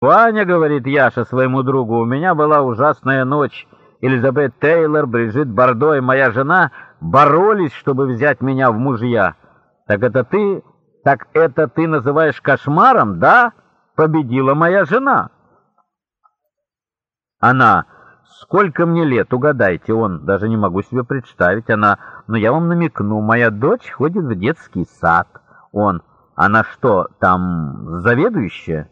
«Ваня, — говорит Яша своему другу, — у меня была ужасная ночь. Элизабет Тейлор, Бриджит Бардо и моя жена боролись, чтобы взять меня в мужья. Так это ты, так это ты называешь кошмаром, да? Победила моя жена». Она... Сколько мне лет, угадайте, он, даже не могу себе представить, она, но я вам намекну, моя дочь ходит в детский сад, он, она что, там заведующая?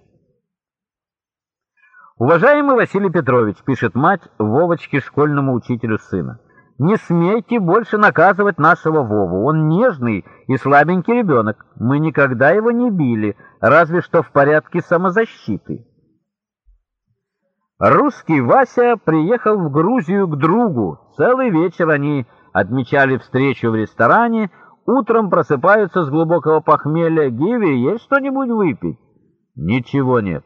Уважаемый Василий Петрович, пишет мать Вовочке, школьному учителю сына, не смейте больше наказывать нашего Вову, он нежный и слабенький ребенок, мы никогда его не били, разве что в порядке самозащиты. Русский Вася приехал в Грузию к другу. Целый вечер они отмечали встречу в ресторане. Утром просыпаются с глубокого похмелья. «Гиви, есть что-нибудь выпить?» «Ничего нет».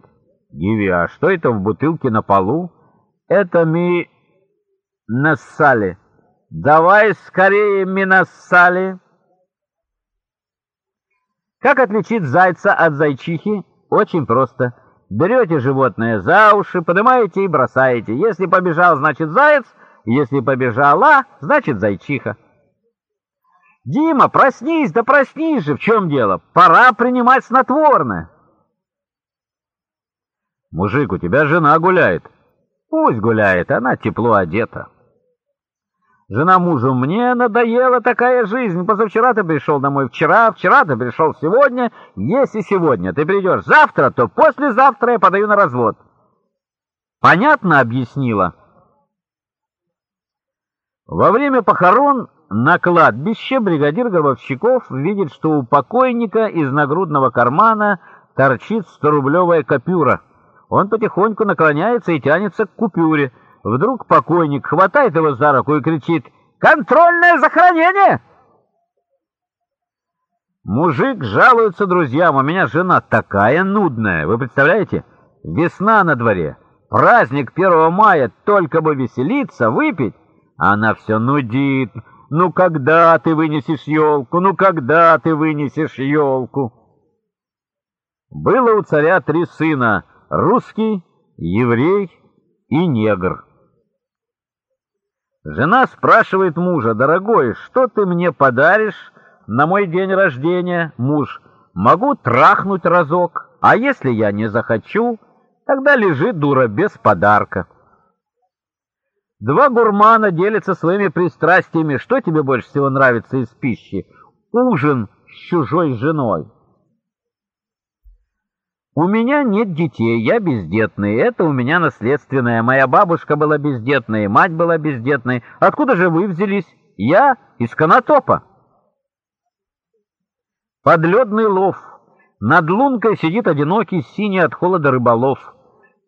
«Гиви, а что это в бутылке на полу?» «Это ми нассали». «Давай скорее ми нассали». Как отличить зайца от зайчихи? Очень просто. Берете животное за уши, поднимаете и бросаете. Если побежал, значит заяц, если побежала, значит зайчиха. Дима, проснись, да проснись же, в чем дело? Пора принимать снотворное. Мужик, у тебя жена гуляет. Пусть гуляет, она тепло одета. Жена мужу, мне надоела такая жизнь. Позавчера ты пришел домой вчера, вчера ты пришел сегодня. Если сегодня ты придешь завтра, то послезавтра я подаю на развод. Понятно объяснила? Во время похорон на кладбище бригадир Гробовщиков видит, что у покойника из нагрудного кармана торчит 100-рублевая купюра. Он потихоньку наклоняется и тянется к купюре. Вдруг покойник хватает его за руку и кричит «Контрольное захоронение!» Мужик жалуется друзьям, у меня жена такая нудная, вы представляете? Весна на дворе, праздник 1 мая, только бы веселиться, выпить, она все нудит. Ну когда ты вынесешь елку, ну когда ты вынесешь елку? Было у царя три сына, русский, еврей и негр. Жена спрашивает мужа, «Дорогой, что ты мне подаришь на мой день рождения?» Муж, «Могу трахнуть разок, а если я не захочу, тогда лежит дура без подарка». Два гурмана делятся своими пристрастиями. Что тебе больше всего нравится из пищи? Ужин с чужой женой. У меня нет детей, я бездетный. Это у меня наследственное. Моя бабушка была бездетной, мать была бездетной. Откуда же вы взялись? Я из Конотопа. Подледный лов. Над лункой сидит одинокий синий от холода рыболов.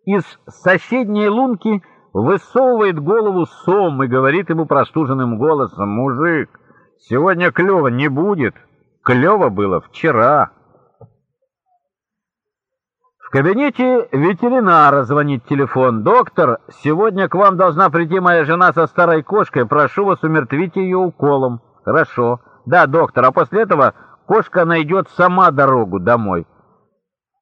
Из соседней лунки высовывает голову сом и говорит ему простуженным голосом, «Мужик, сегодня клёва не будет. Клёво было вчера» кабинете ветеринара звонит телефон. «Доктор, сегодня к вам должна прийти моя жена со старой кошкой. Прошу вас умертвить ее уколом». «Хорошо». «Да, доктор, а после этого кошка найдет сама дорогу домой».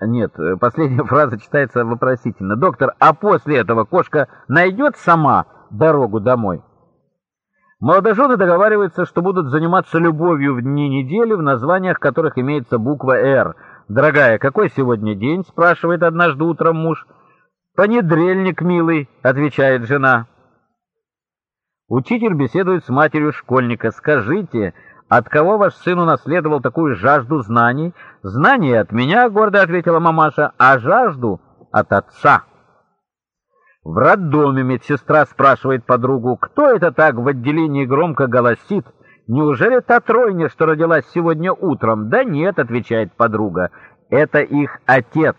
Нет, последняя фраза читается вопросительно. «Доктор, а после этого кошка найдет сама дорогу домой?» Молодожены договариваются, что будут заниматься любовью в дни недели, в названиях которых имеется буква «Р». «Дорогая, какой сегодня день?» — спрашивает однажды утром муж. «Понедрельник, милый», — отвечает жена. Учитель беседует с матерью школьника. «Скажите, от кого ваш сын унаследовал такую жажду знаний?» «Знания от меня», — гордо ответила мамаша, — «а жажду от отца». В роддоме медсестра спрашивает подругу, кто это так в отделении громко голосит, Неужели та тройня, что родилась сегодня утром? Да нет, отвечает подруга. Это их отец.